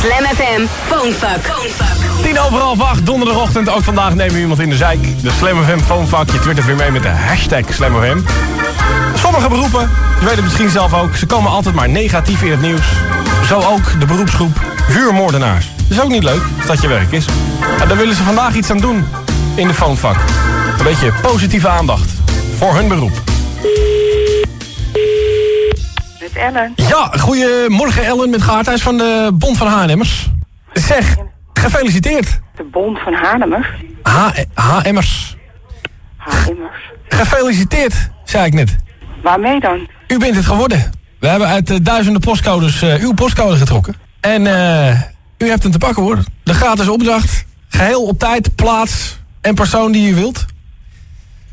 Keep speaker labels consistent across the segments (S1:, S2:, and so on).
S1: Slam FM Phonefuck.
S2: Tien over half acht, donderdagochtend. Ook vandaag nemen we iemand in de zijk. De Slam FM Phonefuck. Je twittert weer mee met de hashtag Slam FM. Sommige beroepen, je weet het misschien zelf ook... ze komen altijd maar negatief in het nieuws. Zo ook de beroepsgroep huurmoordenaars. Dat is ook niet leuk, dat je werk is. Maar daar willen ze vandaag iets aan doen in de Phonefuck. Een beetje positieve aandacht voor hun beroep.
S3: Met Ellen.
S2: Ja, goedemorgen Ellen met Gaarthuis van de Bond van Haarlemmers. Zeg, gefeliciteerd.
S3: De Bond van Haarlemmers.
S2: H HM'ers.
S3: Haarlemmers.
S2: Gefeliciteerd, zei ik net.
S3: Waarmee dan?
S2: U bent het geworden. We hebben uit de duizenden postcodes eh, uw postcode getrokken. En eh, u hebt hem te pakken hoor. De gratis opdracht. Geheel op tijd, plaats en persoon die u wilt.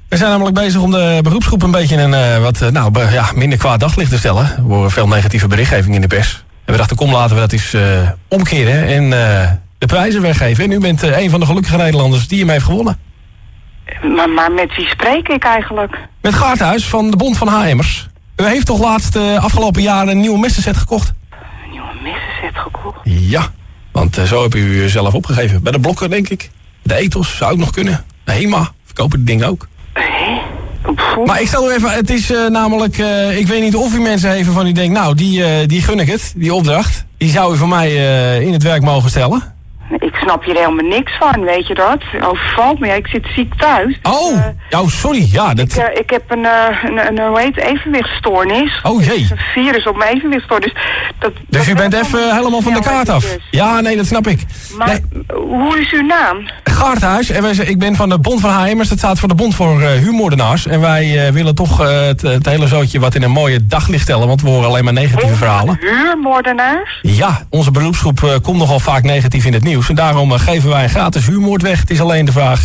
S2: We zijn namelijk bezig om de beroepsgroep een beetje een eh, wat eh, nou, be- ja, minder kwaad daglicht te stellen. Horen veel negatieve berichtgeving in de pers. En we dachten, kom laten we dat eens eh, omkeren en de prijzen weggeven. En u bent een van de gelukkige Nederlanders die hem heeft gewonnen.
S3: Maar, maar met wie spreek ik eigenlijk?
S2: Met Gaarthuis van de Bond van HM'ers. U heeft toch laatst afgelopen jaar een nieuwe messenset gekocht?
S3: Een nieuwe messenset gekocht.
S2: Ja, want zo heb u zelf opgegeven. Bij de blokken, denk ik. De ethos zou ook nog kunnen. De HEMA verkopen die dingen ook. Maar ik stel u even, het is eh, namelijk, eh, ik weet niet of u mensen heeft van u denkt, nou, die, eh, die gun ik het, die opdracht. Die zou u voor mij in het werk mogen stellen.
S3: Ik snap hier helemaal niks van, weet je dat? Overvalt me. Ja, ik zit ziek thuis.
S2: Oh, oh sorry, ja, dat...
S3: ik, ik heb een, een, een, hoe heet evenwichtstoornis.
S2: Oh jee.
S3: Een virus op mijn evenwichtstoornis. Dat,
S2: Dus
S3: dat
S2: u bent even helemaal van de kaart af. Ja, nee, dat snap ik.
S3: Maar
S2: Nee,
S3: hoe is uw naam?
S2: Gaarthuis, en wij, ik ben van de Bond van HM'ers, dat staat voor de Bond voor eh, Huurmoordenaars. En wij eh, willen toch eh, het, het hele zootje wat in een mooie daglicht stellen, want we horen alleen maar negatieve verhalen.
S3: Huurmoordenaars?
S2: Ja, onze beroepsgroep komt nogal vaak negatief in het nieuws. En daarom geven wij een gratis huurmoord weg. Het is alleen de vraag,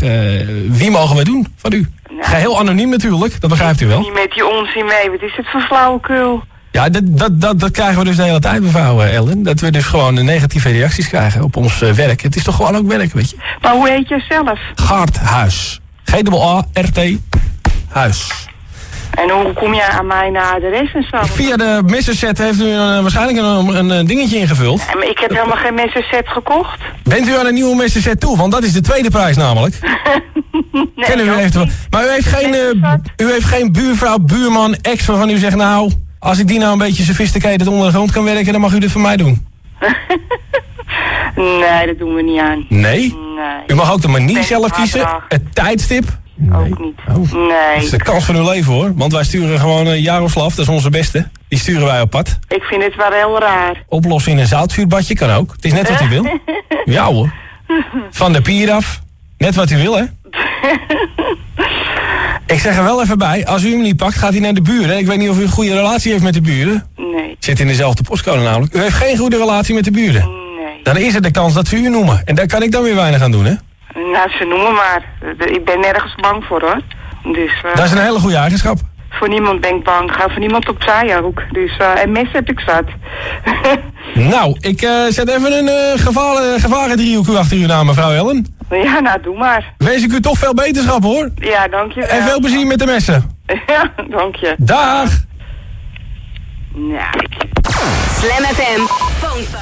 S2: wie mogen wij doen van u? Geheel anoniem natuurlijk, dat begrijpt u wel.
S3: Niet met die onzin mee. Wat is het voor flauwekul?
S2: Ja, dat, dat, dat, dat krijgen we dus de hele tijd, mevrouw eh, Ellen. Dat we dus gewoon negatieve reacties krijgen op ons eh, werk. Het is toch gewoon ook werk, weet je.
S3: Maar hoe heet jij zelf?
S2: Gaarthuis. G-A-R-T. Huis.
S3: En hoe kom jij aan mijn adres en zo?
S2: Via de messenset heeft u eh, waarschijnlijk een, een, een dingetje ingevuld.
S3: Ja, maar ik heb helemaal geen messenset gekocht.
S2: Bent u aan een nieuwe messenset toe? Want dat is de tweede prijs namelijk.
S3: Nee,
S2: Kennen u eventueel. Maar u heeft, geen, u heeft geen buurvrouw, buurman, ex waarvan u zegt... nou, als ik die nou een beetje sophisticated onder de grond kan werken... dan mag u dit voor mij doen.
S3: Nee, dat doen we niet aan.
S2: Nee?
S3: Nee.
S2: U mag ook de manier zelf kiezen, het tijdstip.
S3: Ook niet.
S2: Oh. Dat
S3: Nee.
S2: is de kans van uw leven hoor. Want wij sturen gewoon een Jaroslav, dat is onze beste. Die sturen wij op pad.
S3: Ik vind het wel heel raar.
S2: Oplossen in een zoutvuurbadje kan ook. Het is net wat u wil. Ja hoor. Van de pier af. Net wat u wil hè. Ik zeg er wel even bij, als u hem niet pakt, gaat hij naar de buren. Ik weet niet of u een goede relatie heeft met de buren.
S3: Nee.
S2: Zit in dezelfde postcode namelijk. U heeft geen goede relatie met de buren.
S3: Nee.
S2: Dan is er de kans dat ze u noemen. En daar kan ik dan weer weinig aan doen hè.
S3: Nou, ze noemen maar. Ik ben nergens bang voor hoor. Dus eh,
S2: Dat is een hele goede eigenschap.
S3: Voor niemand ben ik bang. Ga voor niemand opzij ook. Dus, eh, en mes heb ik zat.
S2: Nou, ik eh, zet even een eh gevaren, gevarendriehoek achter uw naam, mevrouw Ellen.
S3: ja, nou, doe maar.
S2: Wens ik u toch veel beterschap hoor.
S3: Ja, dank je wel.
S2: En veel plezier met de messen.
S3: Ja, dank je.
S2: Dag!
S3: Nou.
S1: Slam FM Phonefuck.